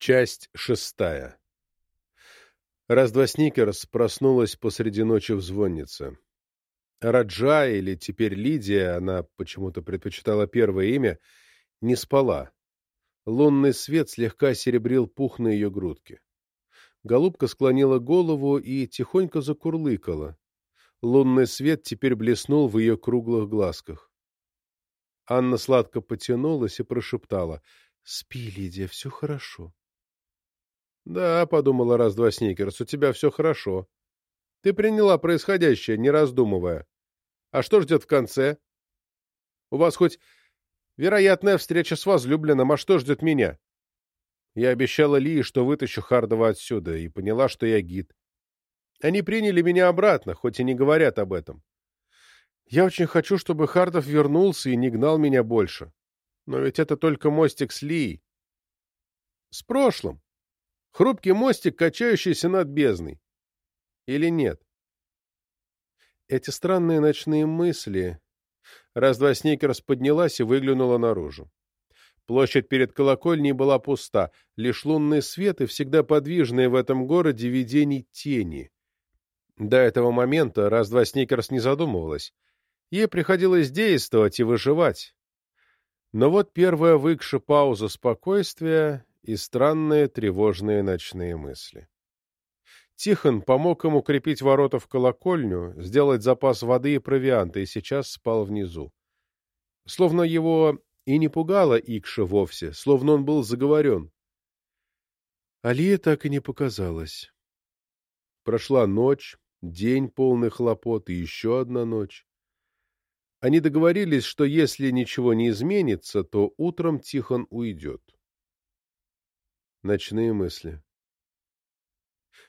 Часть шестая. Раз-два Сникерс проснулась посреди ночи в звоннице. Раджа, или теперь Лидия, она почему-то предпочитала первое имя, не спала. Лунный свет слегка серебрил пух на ее грудке. Голубка склонила голову и тихонько закурлыкала. Лунный свет теперь блеснул в ее круглых глазках. Анна сладко потянулась и прошептала. — Спи, Лидия, все хорошо. «Да», — подумала раз-два Сникерс, — «у тебя все хорошо. Ты приняла происходящее, не раздумывая. А что ждет в конце? У вас хоть вероятная встреча с возлюбленным, а что ждет меня?» Я обещала Ли, что вытащу Хардова отсюда, и поняла, что я гид. Они приняли меня обратно, хоть и не говорят об этом. Я очень хочу, чтобы Хардов вернулся и не гнал меня больше. Но ведь это только мостик с Ли. С прошлым. Хрупкий мостик, качающийся над бездной. Или нет? Эти странные ночные мысли... Раз-два Сникерс поднялась и выглянула наружу. Площадь перед колокольней была пуста, лишь лунный свет и всегда подвижные в этом городе видений тени. До этого момента раз-два Сникерс не задумывалась. Ей приходилось действовать и выживать. Но вот первая выкша пауза спокойствия, и странные тревожные ночные мысли. Тихон помог ему крепить ворота в колокольню, сделать запас воды и провианта, и сейчас спал внизу. Словно его и не пугала Икша вовсе, словно он был заговорен. Алия так и не показалась. Прошла ночь, день полный хлопот и еще одна ночь. Они договорились, что если ничего не изменится, то утром Тихон уйдет. Ночные мысли.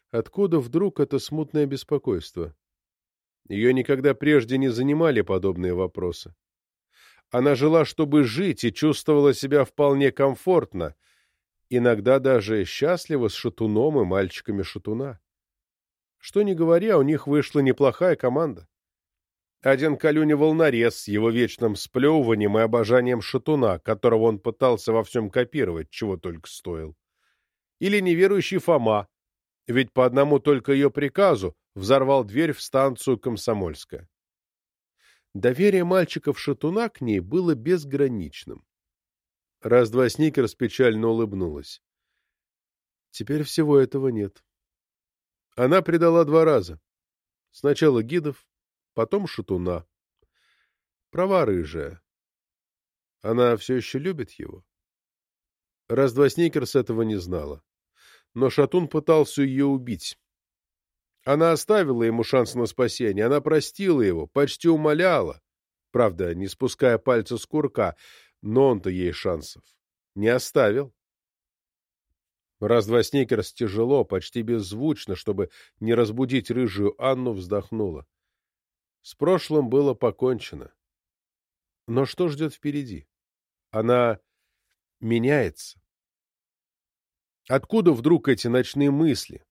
Откуда вдруг это смутное беспокойство? Ее никогда прежде не занимали подобные вопросы. Она жила, чтобы жить, и чувствовала себя вполне комфортно, иногда даже счастливо с шатуном и мальчиками шатуна. Что ни говоря, у них вышла неплохая команда. Один Калюня волнорез с его вечным сплевыванием и обожанием шатуна, которого он пытался во всем копировать, чего только стоил или неверующий Фома, ведь по одному только ее приказу взорвал дверь в станцию Комсомольская. Доверие мальчиков-шатуна к ней было безграничным. Раз-два Сникерс печально улыбнулась. Теперь всего этого нет. Она предала два раза. Сначала гидов, потом шатуна. Права рыжая. Она все еще любит его. Раз-два Сникерс этого не знала но Шатун пытался ее убить. Она оставила ему шанс на спасение, она простила его, почти умоляла, правда, не спуская пальца с курка, но он-то ей шансов не оставил. Раз-два Сникерс тяжело, почти беззвучно, чтобы не разбудить рыжую Анну, вздохнула. С прошлым было покончено. Но что ждет впереди? Она меняется. Откуда вдруг эти ночные мысли?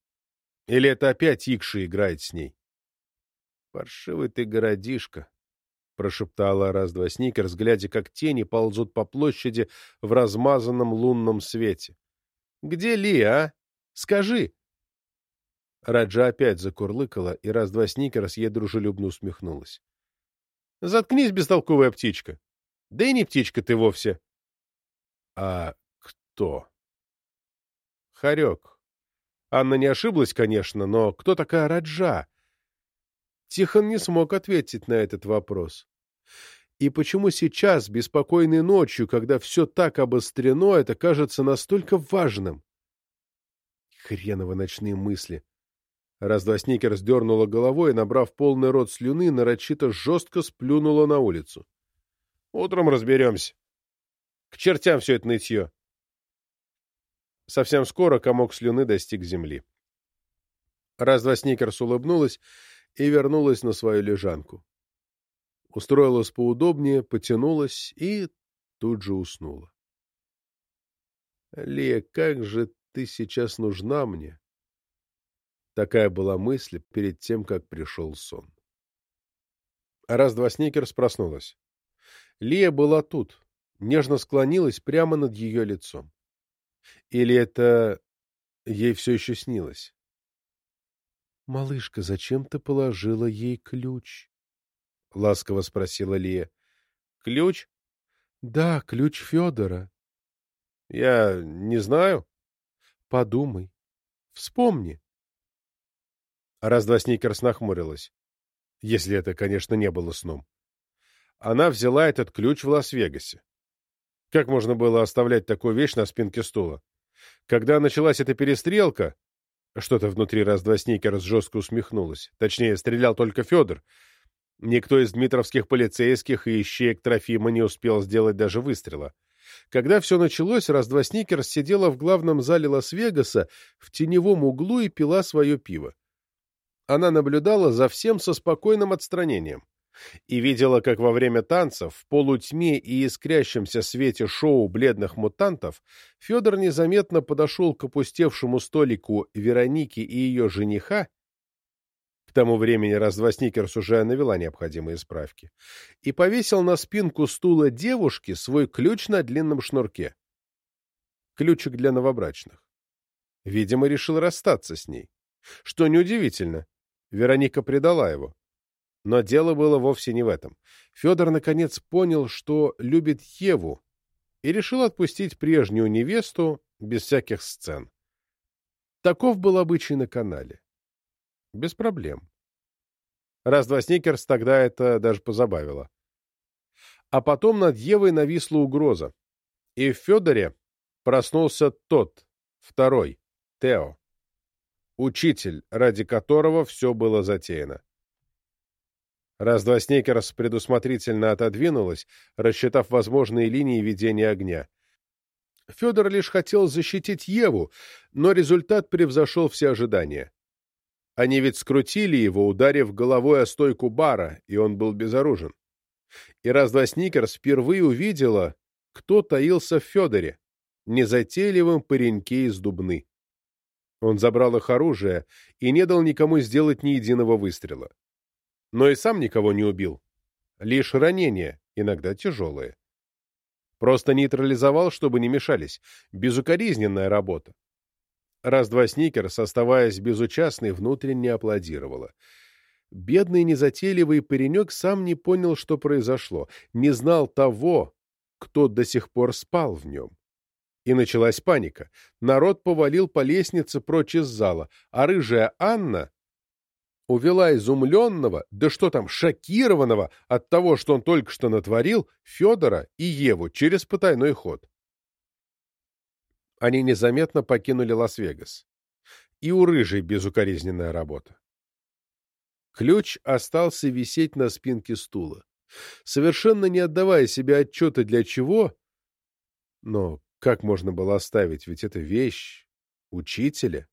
Или это опять Икша играет с ней? — Паршивый ты городишко, — прошептала раз-два Сникерс, глядя, как тени ползут по площади в размазанном лунном свете. — Где Ли, а? Скажи! Раджа опять закурлыкала, и раз-два Сникерс ей дружелюбно усмехнулась. — Заткнись, бестолковая птичка! Да и не птичка ты вовсе! — А кто? Харек. Анна не ошиблась, конечно, но кто такая Раджа? Тихон не смог ответить на этот вопрос. И почему сейчас, беспокойной ночью, когда все так обострено, это кажется настолько важным? Хреново ночные мысли. Раз-два Сникер сдернула головой и, набрав полный рот слюны, нарочито жестко сплюнула на улицу. Утром разберемся. К чертям все это нытье. Совсем скоро комок слюны достиг земли. Раз-два Сникерс улыбнулась и вернулась на свою лежанку. Устроилась поудобнее, потянулась и тут же уснула. — Лия, как же ты сейчас нужна мне? Такая была мысль перед тем, как пришел сон. Раз-два Сникерс проснулась. Лия была тут, нежно склонилась прямо над ее лицом. Или это ей все еще снилось? «Малышка, зачем ты положила ей ключ?» — ласково спросила Лия. «Ключ?» «Да, ключ Федора». «Я не знаю». «Подумай. Вспомни». Раз-два Сникерс нахмурилась. Если это, конечно, не было сном. Она взяла этот ключ в Лас-Вегасе. Как можно было оставлять такую вещь на спинке стула? Когда началась эта перестрелка, что-то внутри раз-два Сникерс жестко усмехнулась. Точнее, стрелял только Федор. Никто из дмитровских полицейских и ищеек Трофима не успел сделать даже выстрела. Когда все началось, раз-два Сникерс сидела в главном зале Лас-Вегаса в теневом углу и пила свое пиво. Она наблюдала за всем со спокойным отстранением и видела, как во время танцев, в полутьме и искрящемся свете шоу бледных мутантов, Федор незаметно подошел к опустевшему столику Вероники и ее жениха, к тому времени раз-два Сникерс уже навела необходимые справки, и повесил на спинку стула девушки свой ключ на длинном шнурке. Ключик для новобрачных. Видимо, решил расстаться с ней. Что неудивительно, Вероника предала его. Но дело было вовсе не в этом. Федор наконец понял, что любит Еву, и решил отпустить прежнюю невесту без всяких сцен. Таков был обычай на канале. Без проблем. Раз-два Сникерс тогда это даже позабавило. А потом над Евой нависла угроза. И в Федоре проснулся тот, второй, Тео. Учитель, ради которого все было затеяно. Раз-два Снейкерс предусмотрительно отодвинулась, рассчитав возможные линии ведения огня. Федор лишь хотел защитить Еву, но результат превзошел все ожидания. Они ведь скрутили его, ударив головой о стойку бара, и он был безоружен. И раз-два Сникерс впервые увидела, кто таился в Федоре, незатейливом пареньке из Дубны. Он забрал их оружие и не дал никому сделать ни единого выстрела но и сам никого не убил. Лишь ранения, иногда тяжелые. Просто нейтрализовал, чтобы не мешались. Безукоризненная работа. Раз-два Сникерс, оставаясь безучастной, внутренне аплодировала. Бедный незатейливый паренек сам не понял, что произошло, не знал того, кто до сих пор спал в нем. И началась паника. Народ повалил по лестнице прочь из зала, а рыжая Анна увела изумленного, да что там, шокированного от того, что он только что натворил, Федора и Еву через потайной ход. Они незаметно покинули Лас-Вегас. И у рыжей безукоризненная работа. Ключ остался висеть на спинке стула, совершенно не отдавая себе отчета для чего, но как можно было оставить, ведь это вещь учителя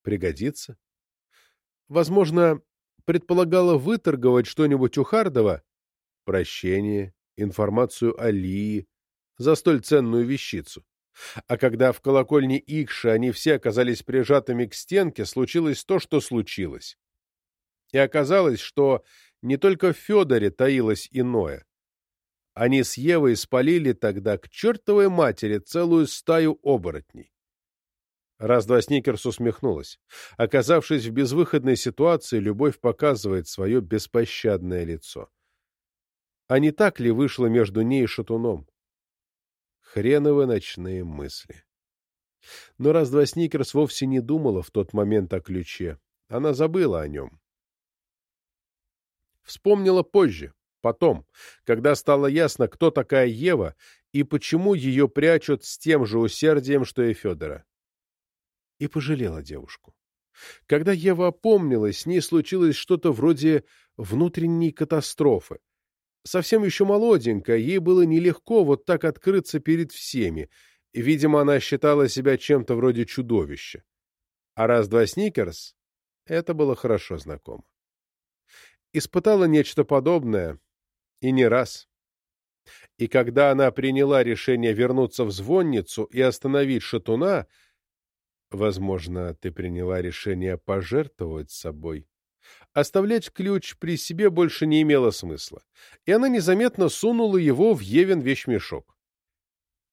пригодится. Возможно, предполагала выторговать что-нибудь у Хардова, прощение, информацию о Лии, за столь ценную вещицу. А когда в колокольне Икша они все оказались прижатыми к стенке, случилось то, что случилось. И оказалось, что не только в Федоре таилось иное. Они с Евой спалили тогда к чертовой матери целую стаю оборотней. Раз-два Сникерс усмехнулась. Оказавшись в безвыходной ситуации, любовь показывает свое беспощадное лицо. А не так ли вышло между ней и шатуном? Хреновы ночные мысли. Но раз-два Сникерс вовсе не думала в тот момент о ключе. Она забыла о нем. Вспомнила позже, потом, когда стало ясно, кто такая Ева и почему ее прячут с тем же усердием, что и Федора и пожалела девушку. Когда Ева опомнилась, с ней случилось что-то вроде внутренней катастрофы. Совсем еще молоденькая, ей было нелегко вот так открыться перед всеми. Видимо, она считала себя чем-то вроде чудовища. А раз-два Сникерс — это было хорошо знакомо. Испытала нечто подобное, и не раз. И когда она приняла решение вернуться в звонницу и остановить шатуна — Возможно, ты приняла решение пожертвовать собой. Оставлять ключ при себе больше не имело смысла, и она незаметно сунула его в Евен вещмешок.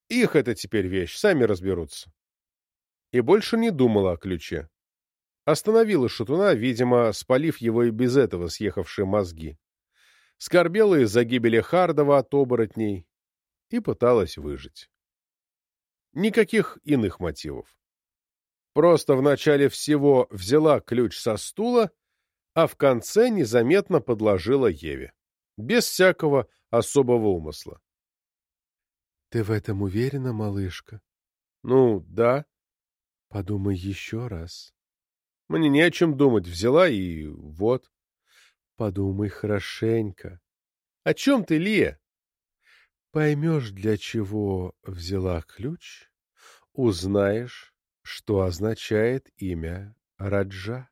Их это теперь вещь, сами разберутся. и больше не думала о ключе. Остановила шатуна, видимо, спалив его и без этого съехавшие мозги. Скорбела из-за гибели Хардова от оборотней и пыталась выжить. Никаких иных мотивов. Просто в начале всего взяла ключ со стула, а в конце незаметно подложила Еве. Без всякого особого умысла. — Ты в этом уверена, малышка? — Ну, да. — Подумай еще раз. Мне не о чем думать. Взяла и вот. — Подумай хорошенько. — О чем ты, Лия? — Поймешь, для чего взяла ключ, узнаешь, что означает имя Раджа.